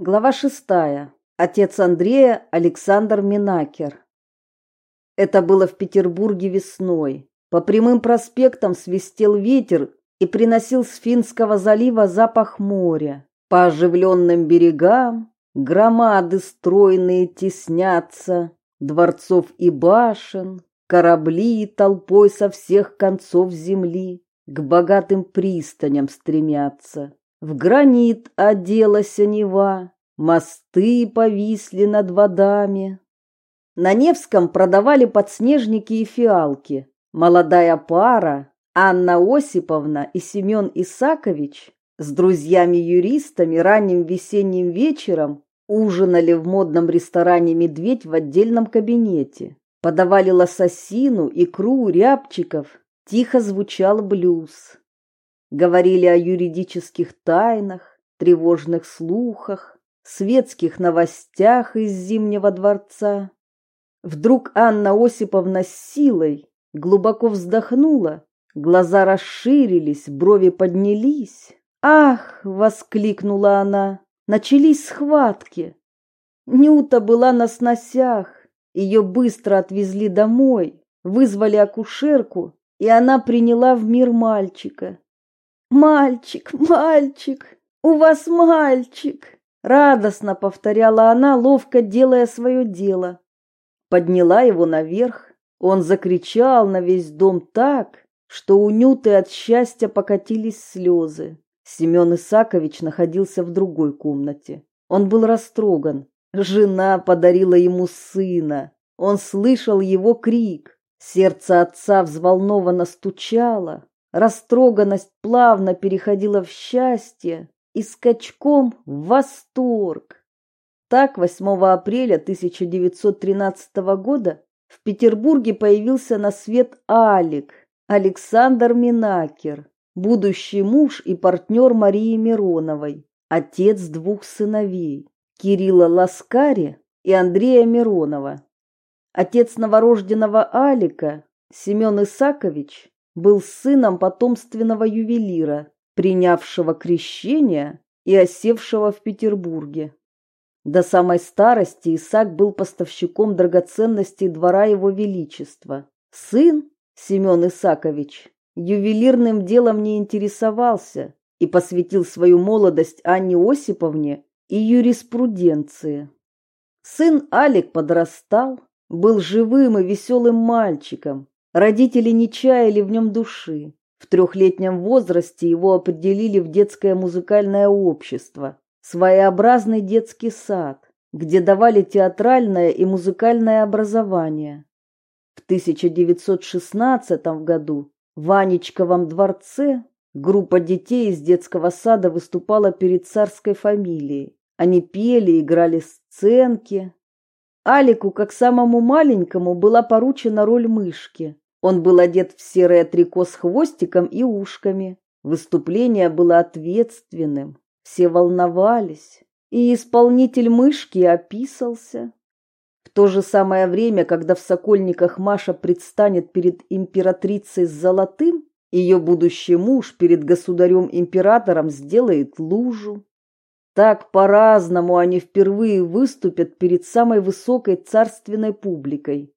Глава шестая. Отец Андрея Александр Минакер. Это было в Петербурге весной. По прямым проспектам свистел ветер и приносил с Финского залива запах моря. По оживленным берегам громады стройные теснятся, дворцов и башен, корабли толпой со всех концов земли к богатым пристаням стремятся. В гранит оделась Нева, мосты повисли над водами. На Невском продавали подснежники и фиалки. Молодая пара, Анна Осиповна и Семен Исакович, с друзьями-юристами ранним весенним вечером ужинали в модном ресторане «Медведь» в отдельном кабинете. Подавали лососину, икру, рябчиков. Тихо звучал блюз. Говорили о юридических тайнах, тревожных слухах, светских новостях из Зимнего дворца. Вдруг Анна Осиповна с силой глубоко вздохнула, глаза расширились, брови поднялись. «Ах!» — воскликнула она. Начались схватки. Нюта была на сносях. Ее быстро отвезли домой, вызвали акушерку, и она приняла в мир мальчика. «Мальчик, мальчик, у вас мальчик!» Радостно повторяла она, ловко делая свое дело. Подняла его наверх. Он закричал на весь дом так, что у Нюты от счастья покатились слезы. Семен Исакович находился в другой комнате. Он был растроган. Жена подарила ему сына. Он слышал его крик. Сердце отца взволнованно стучало. Растроганность плавно переходила в счастье и скачком в восторг. Так 8 апреля 1913 года в Петербурге появился на свет Алик, Александр Минакер, будущий муж и партнер Марии Мироновой, отец двух сыновей, Кирилла Ласкари и Андрея Миронова. Отец новорожденного Алика, Семен Исакович, был сыном потомственного ювелира, принявшего крещение и осевшего в Петербурге. До самой старости Исаак был поставщиком драгоценностей двора его величества. Сын, Семен Исакович, ювелирным делом не интересовался и посвятил свою молодость Анне Осиповне и юриспруденции. Сын Алик подрастал, был живым и веселым мальчиком, Родители не чаяли в нем души. В трехлетнем возрасте его определили в детское музыкальное общество, своеобразный детский сад, где давали театральное и музыкальное образование. В 1916 году в Анечковом дворце группа детей из детского сада выступала перед царской фамилией. Они пели, играли сценки, Алику, как самому маленькому, была поручена роль мышки. Он был одет в серое трико с хвостиком и ушками. Выступление было ответственным. Все волновались. И исполнитель мышки описался. В то же самое время, когда в Сокольниках Маша предстанет перед императрицей с золотым, ее будущий муж перед государем-императором сделает лужу. Так по-разному они впервые выступят перед самой высокой царственной публикой.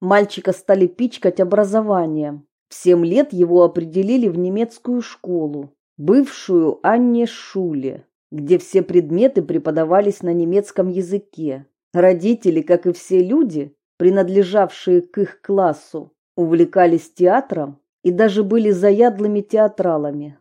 Мальчика стали пичкать образованием. В семь лет его определили в немецкую школу, бывшую Анне Шуле, где все предметы преподавались на немецком языке. Родители, как и все люди, принадлежавшие к их классу, увлекались театром и даже были заядлыми театралами.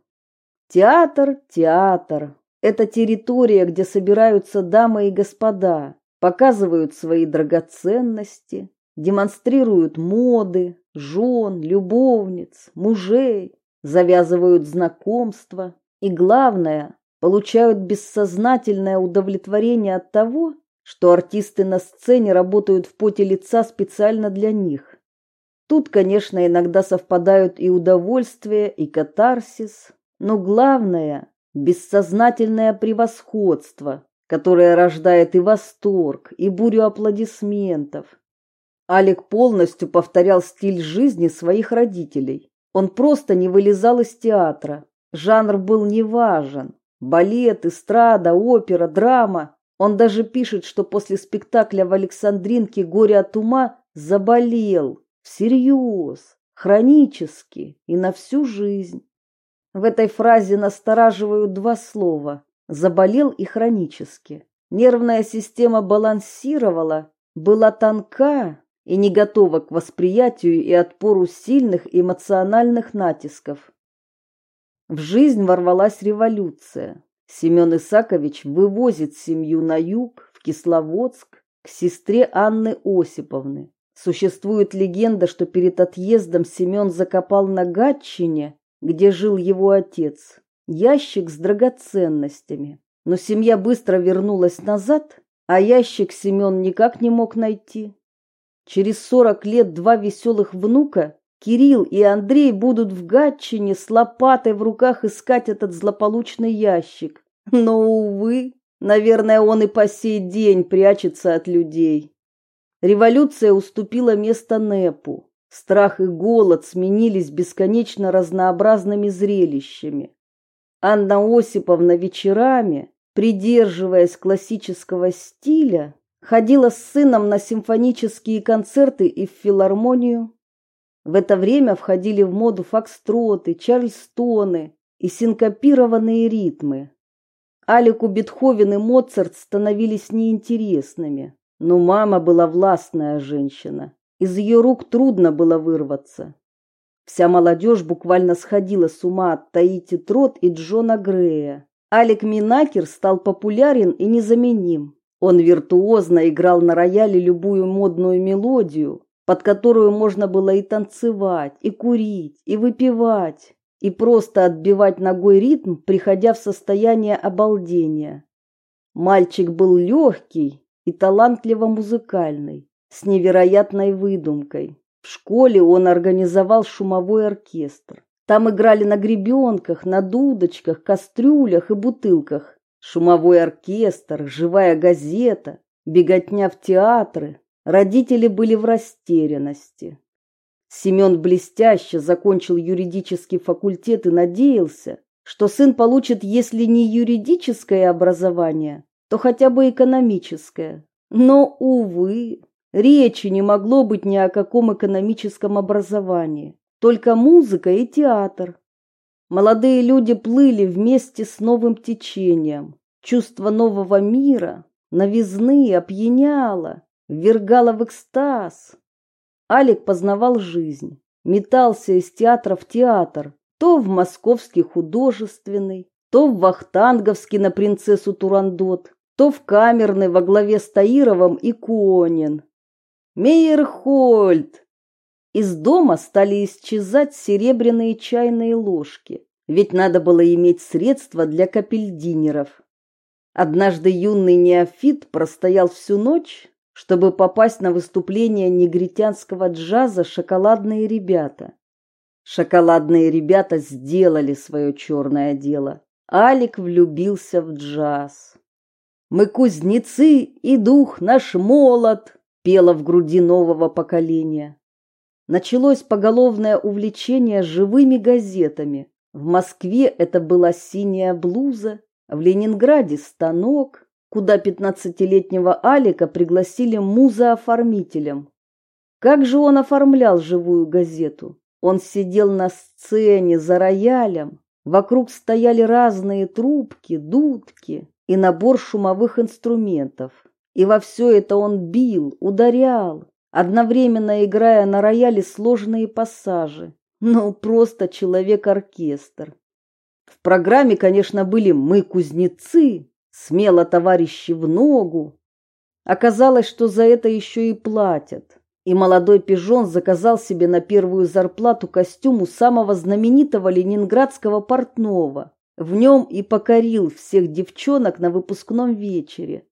Театр, театр, это территория, где собираются дамы и господа, показывают свои драгоценности, демонстрируют моды, жен, любовниц, мужей, завязывают знакомства и, главное, получают бессознательное удовлетворение от того, что артисты на сцене работают в поте лица специально для них. Тут, конечно, иногда совпадают и удовольствие, и катарсис, но главное бессознательное превосходство, которое рождает и восторг, и бурю аплодисментов. Алик полностью повторял стиль жизни своих родителей. Он просто не вылезал из театра. Жанр был неважен. Балет, эстрада, опера, драма. Он даже пишет, что после спектакля в Александринке «Горе от ума» заболел. Всерьез, хронически и на всю жизнь. В этой фразе настораживают два слова «заболел» и «хронически». Нервная система балансировала, была тонка и не готова к восприятию и отпору сильных эмоциональных натисков. В жизнь ворвалась революция. Семен Исакович вывозит семью на юг, в Кисловодск, к сестре Анны Осиповны. Существует легенда, что перед отъездом Семен закопал на Гатчине, где жил его отец, ящик с драгоценностями. Но семья быстро вернулась назад, а ящик Семен никак не мог найти. Через сорок лет два веселых внука Кирилл и Андрей будут в Гатчине с лопатой в руках искать этот злополучный ящик. Но, увы, наверное, он и по сей день прячется от людей. Революция уступила место НЭПу. Страх и голод сменились бесконечно разнообразными зрелищами. Анна Осиповна вечерами, придерживаясь классического стиля, ходила с сыном на симфонические концерты и в филармонию. В это время входили в моду фокстроты, чарльстоны и синкопированные ритмы. Алику Бетховен и Моцарт становились неинтересными, но мама была властная женщина. Из ее рук трудно было вырваться. Вся молодежь буквально сходила с ума от Таити Трот и Джона Грея. Алик Минакер стал популярен и незаменим. Он виртуозно играл на рояле любую модную мелодию, под которую можно было и танцевать, и курить, и выпивать, и просто отбивать ногой ритм, приходя в состояние обалдения. Мальчик был легкий и талантливо музыкальный, с невероятной выдумкой. В школе он организовал шумовой оркестр. Там играли на гребенках, на дудочках, кастрюлях и бутылках. Шумовой оркестр, живая газета, беготня в театры, Родители были в растерянности. Семен блестяще закончил юридический факультет и надеялся, что сын получит, если не юридическое образование, то хотя бы экономическое. Но, увы, речи не могло быть ни о каком экономическом образовании, только музыка и театр. Молодые люди плыли вместе с новым течением. Чувство нового мира, новизны опьяняло, ввергала в экстаз. Алик познавал жизнь, метался из театра в театр, то в московский художественный, то в вахтанговский на принцессу Турандот, то в камерный во главе с Таировым и Конин. Мейерхольд! Из дома стали исчезать серебряные чайные ложки, ведь надо было иметь средства для капельдинеров. Однажды юный неофит простоял всю ночь, чтобы попасть на выступление негритянского джаза «Шоколадные ребята». «Шоколадные ребята» сделали свое черное дело. Алик влюбился в джаз. «Мы кузнецы, и дух наш молод», пела в груди нового поколения. Началось поголовное увлечение живыми газетами. В Москве это была синяя блуза, в Ленинграде станок, куда пятнадцатилетнего Алика пригласили муза-оформителем. Как же он оформлял живую газету? Он сидел на сцене за роялем, вокруг стояли разные трубки, дудки и набор шумовых инструментов. И во все это он бил, ударял, одновременно играя на рояле сложные пассажи. Ну, просто человек-оркестр. В программе, конечно, были «Мы кузнецы», смело товарищи в ногу. Оказалось, что за это еще и платят. И молодой пижон заказал себе на первую зарплату костюм у самого знаменитого ленинградского портного. В нем и покорил всех девчонок на выпускном вечере.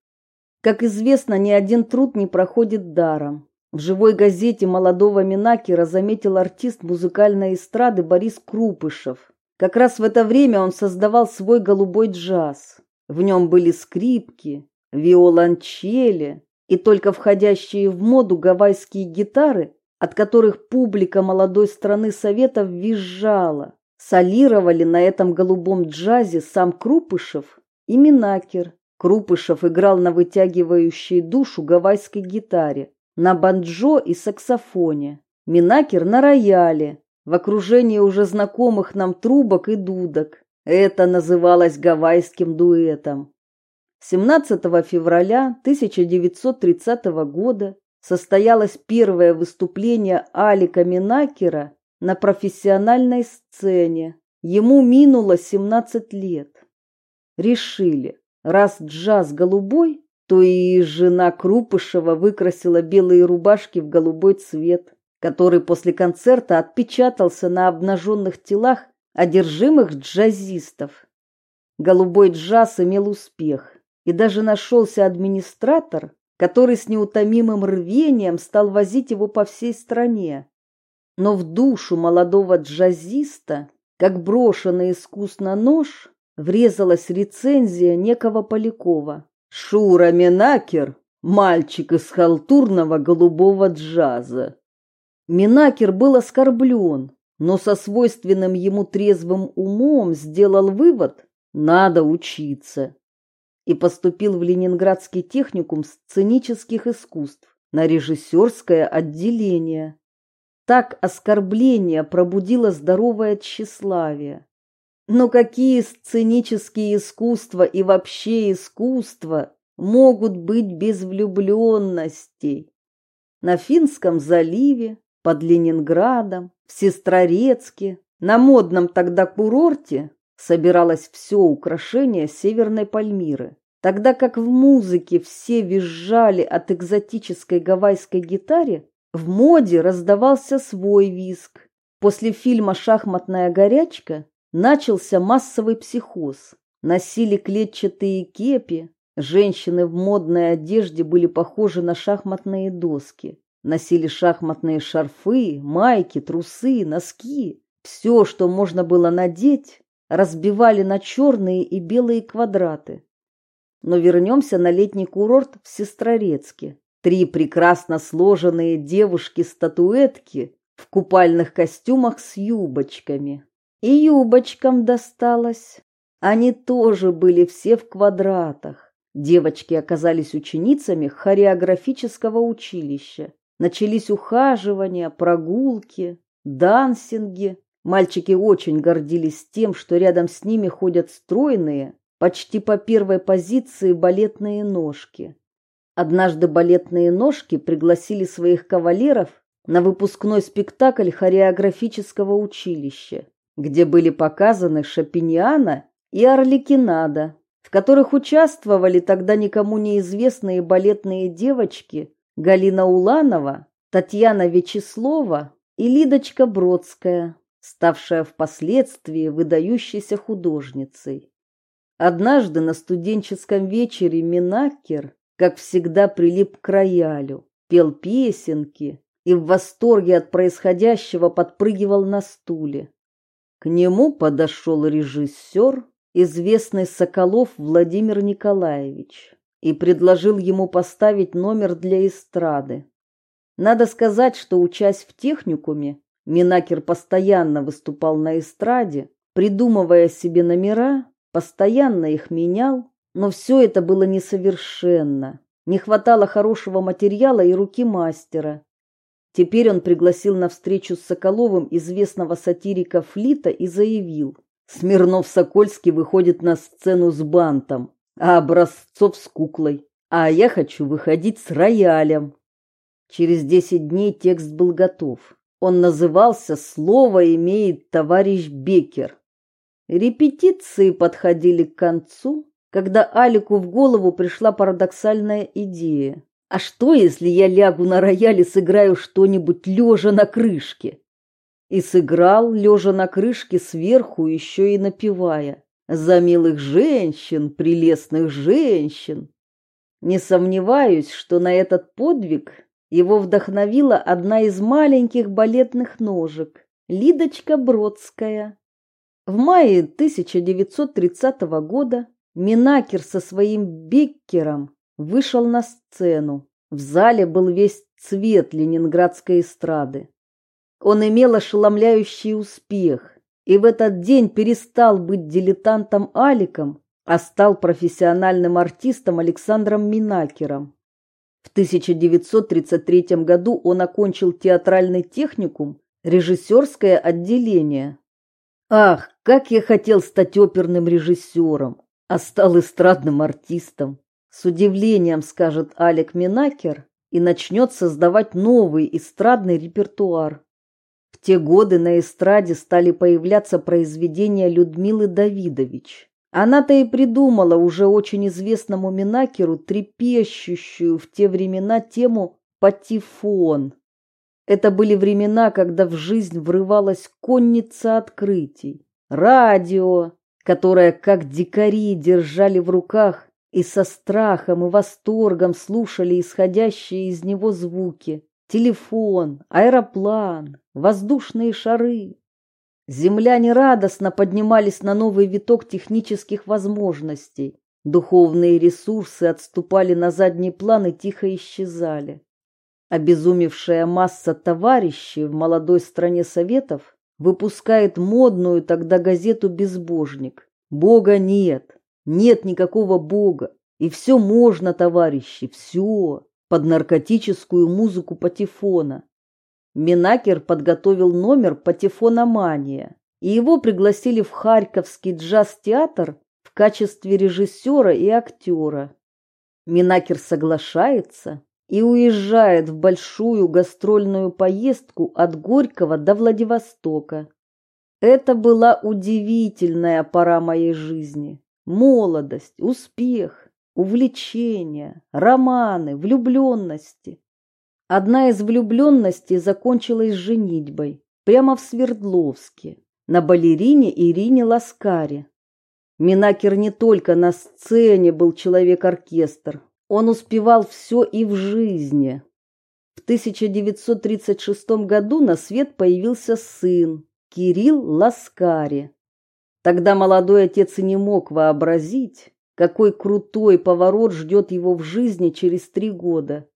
Как известно, ни один труд не проходит даром. В живой газете молодого Минакера заметил артист музыкальной эстрады Борис Крупышев. Как раз в это время он создавал свой голубой джаз. В нем были скрипки, виолончели и только входящие в моду гавайские гитары, от которых публика молодой страны Советов визжала. Солировали на этом голубом джазе сам Крупышев и Минакер. Крупышев играл на вытягивающей душу гавайской гитаре, на банджо и саксофоне. Минакер на рояле, в окружении уже знакомых нам трубок и дудок. Это называлось гавайским дуэтом. 17 февраля 1930 года состоялось первое выступление Алика Минакера на профессиональной сцене. Ему минуло 17 лет. Решили, раз джаз голубой, то и жена Крупышева выкрасила белые рубашки в голубой цвет, который после концерта отпечатался на обнаженных телах одержимых джазистов. Голубой джаз имел успех, и даже нашелся администратор, который с неутомимым рвением стал возить его по всей стране. Но в душу молодого джазиста, как брошенный искусно нож, врезалась рецензия некого Полякова. «Шура Минакер, мальчик из халтурного голубого джаза». Минакер был оскорблен, но со свойственным ему трезвым умом сделал вывод «надо учиться» и поступил в Ленинградский техникум сценических искусств на режиссерское отделение. Так оскорбление пробудило здоровое тщеславие. Но какие сценические искусства и вообще искусства могут быть без влюбленностей? На Финском заливе, под Ленинградом, в Сестрорецке, на модном тогда курорте собиралось все украшение Северной Пальмиры, тогда как в музыке все визжали от экзотической гавайской гитаре, в моде раздавался свой визг. После фильма «Шахматная горячка» начался массовый психоз. Носили клетчатые кепи, женщины в модной одежде были похожи на шахматные доски. Носили шахматные шарфы, майки, трусы, носки. Все, что можно было надеть, разбивали на черные и белые квадраты. Но вернемся на летний курорт в Сестрорецке. Три прекрасно сложенные девушки-статуэтки в купальных костюмах с юбочками. И юбочкам досталось. Они тоже были все в квадратах. Девочки оказались ученицами хореографического училища. Начались ухаживания, прогулки, дансинги. Мальчики очень гордились тем, что рядом с ними ходят стройные, почти по первой позиции балетные ножки. Однажды балетные ножки пригласили своих кавалеров на выпускной спектакль хореографического училища, где были показаны Шапиньяна и Орликинада, в которых участвовали тогда никому неизвестные балетные девочки Галина Уланова, Татьяна Вячеслова и Лидочка Бродская, ставшая впоследствии выдающейся художницей. Однажды на студенческом вечере Минакер как всегда, прилип к роялю, пел песенки и в восторге от происходящего подпрыгивал на стуле. К нему подошел режиссер, известный Соколов Владимир Николаевич, и предложил ему поставить номер для эстрады. Надо сказать, что, учась в техникуме, Минакер постоянно выступал на эстраде, придумывая себе номера, постоянно их менял но все это было несовершенно. Не хватало хорошего материала и руки мастера. Теперь он пригласил на встречу с Соколовым известного сатирика Флита и заявил: "Смирнов-Сокольский выходит на сцену с бантом, а Образцов с куклой, а я хочу выходить с роялем". Через десять дней текст был готов. Он назывался «Слово имеет товарищ Бекер». Репетиции подходили к концу, когда Алику в голову пришла парадоксальная идея. А что, если я лягу на рояль и сыграю что-нибудь лежа на крышке? И сыграл, лежа на крышке сверху, еще и напевая. За милых женщин, прелестных женщин. Не сомневаюсь, что на этот подвиг его вдохновила одна из маленьких балетных ножек, Лидочка Бродская. В мае 1930 года Минакер со своим биккером вышел на сцену. В зале был весь цвет ленинградской эстрады. Он имел ошеломляющий успех. и в этот день перестал быть дилетантом Аликом, а стал профессиональным артистом Александром Минакером. В 1933 году он окончил театральный техникум, режиссерское отделение. Ах, как я хотел стать оперным режиссером, а стал эстрадным артистом. С удивлением скажет Алек Минакер и начнет создавать новый эстрадный репертуар. В те годы на эстраде стали появляться произведения Людмилы Давидович. Она-то и придумала уже очень известному Минакеру трепещущую в те времена тему «Патефон». Это были времена, когда в жизнь врывалась конница открытий. Радио, которое, как дикари, держали в руках и со страхом и восторгом слушали исходящие из него звуки. Телефон, аэроплан, воздушные шары. Земляне радостно поднимались на новый виток технических возможностей. Духовные ресурсы отступали на задний план и тихо исчезали. Обезумевшая масса товарищей в молодой стране Советов выпускает модную тогда газету «Безбожник». Бога нет, нет никакого Бога. И все можно, товарищи, все, под наркотическую музыку патефона. Минакер подготовил номер «Патефономания», и его пригласили в Харьковский джаз-театр в качестве режиссера и актера. Минакер соглашается и уезжает в большую гастрольную поездку от Горького до Владивостока. Это была удивительная пора моей жизни. Молодость, успех, увлечения, романы, влюбленности. Одна из влюбленностей закончилась женитьбой прямо в Свердловске на балерине Ирине Ласкаре. Минакер не только на сцене был человек-оркестр, он успевал все и в жизни. В 1936 году на свет появился сын Кирилл Ласкари. Тогда молодой отец и не мог вообразить, какой крутой поворот ждет его в жизни через три года.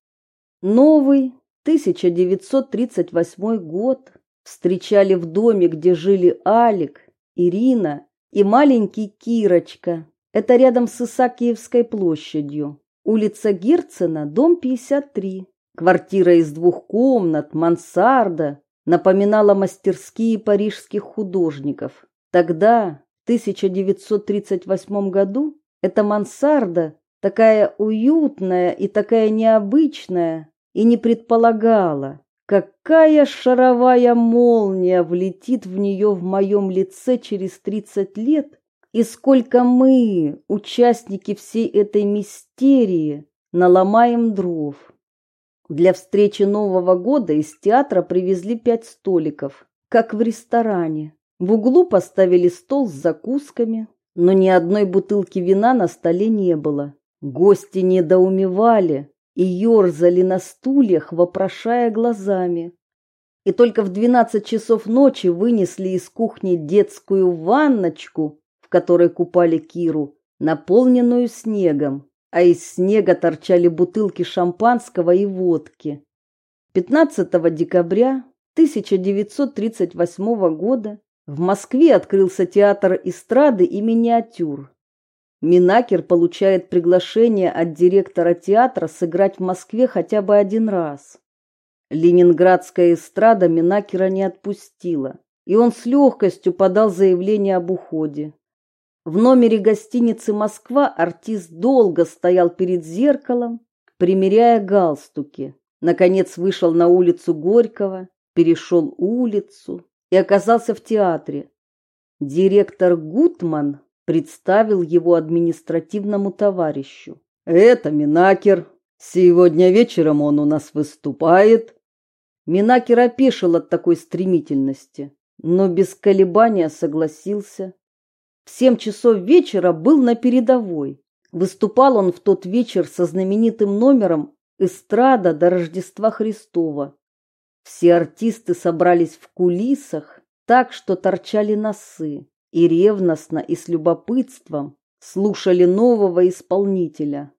Новый 1938 год встречали в доме, где жили Алик, Ирина и маленький Кирочка. Это рядом с Исаакиевской площадью. Улица Герцена, дом 53. Квартира из двух комнат, мансарда, напоминала мастерские парижских художников. Тогда, в 1938 году, эта мансарда такая уютная и такая необычная, и не предполагала, какая шаровая молния влетит в нее в моем лице через тридцать лет, и сколько мы, участники всей этой мистерии, наломаем дров. Для встречи Нового года из театра привезли пять столиков, как в ресторане. В углу поставили стол с закусками, но ни одной бутылки вина на столе не было. Гости недоумевали и ерзали на стульях, вопрошая глазами. И только в двенадцать часов ночи вынесли из кухни детскую ванночку, в которой купали Киру, наполненную снегом, а из снега торчали бутылки шампанского и водки. 15 декабря 1938 года в Москве открылся театр эстрады и миниатюр. Минакер получает приглашение от директора театра сыграть в Москве хотя бы один раз. Ленинградская эстрада Минакера не отпустила, и он с легкостью подал заявление об уходе. В номере гостиницы «Москва» артист долго стоял перед зеркалом, примеряя галстуки. Наконец вышел на улицу Горького, перешел улицу и оказался в театре. Директор Гутман представил его административному товарищу. Это Минакер. Сегодня вечером он у нас выступает. Минакер опешил от такой стремительности, но без колебания согласился. В семь часов вечера был на передовой. Выступал он в тот вечер со знаменитым номером «Эстрада до Рождества Христова». Все артисты собрались в кулисах, так что торчали носы и ревностно и с любопытством слушали нового исполнителя.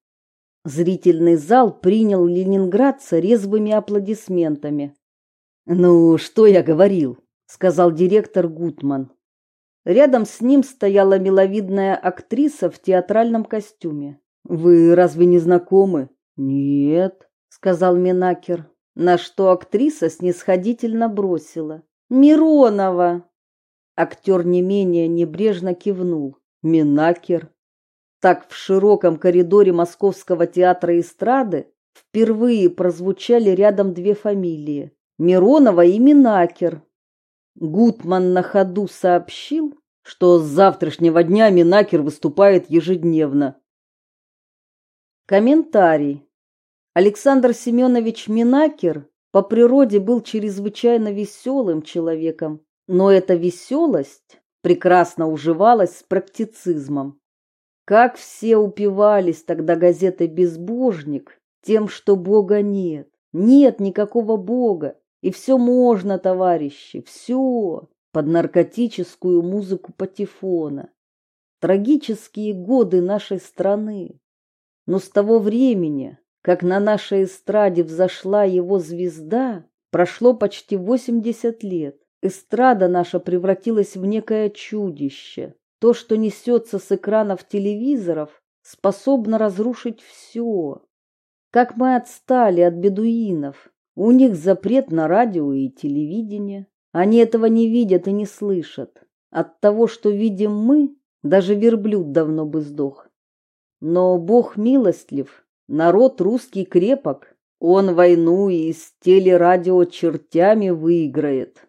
Зрительный зал принял ленинградца резвыми аплодисментами. «Ну, что я говорил?» — сказал директор Гутман. Рядом с ним стояла миловидная актриса в театральном костюме. «Вы разве не знакомы?» «Нет», — сказал Минакер, на что актриса снисходительно бросила. «Миронова!» Актер не менее небрежно кивнул. «Минакер!» Так в широком коридоре Московского театра эстрады впервые прозвучали рядом две фамилии – Миронова и Минакер. Гутман на ходу сообщил, что с завтрашнего дня Минакер выступает ежедневно. Комментарий. Александр Семенович Минакер по природе был чрезвычайно веселым человеком, но эта веселость прекрасно уживалась с практицизмом. Как все упивались тогда газетой «Безбожник» тем, что Бога нет. Нет никакого Бога, и все можно, товарищи, все под наркотическую музыку патефона. Трагические годы нашей страны. Но с того времени, как на нашей эстраде взошла его звезда, прошло почти 80 лет. Эстрада наша превратилась в некое чудище, то, что несется с экранов телевизоров, способно разрушить все. Как мы отстали от бедуинов. У них запрет на радио и телевидение. Они этого не видят и не слышат. От того, что видим мы, даже верблюд давно бы сдох. Но Бог милостлив, народ русский крепок. Он войну и с телерадио чертями выиграет.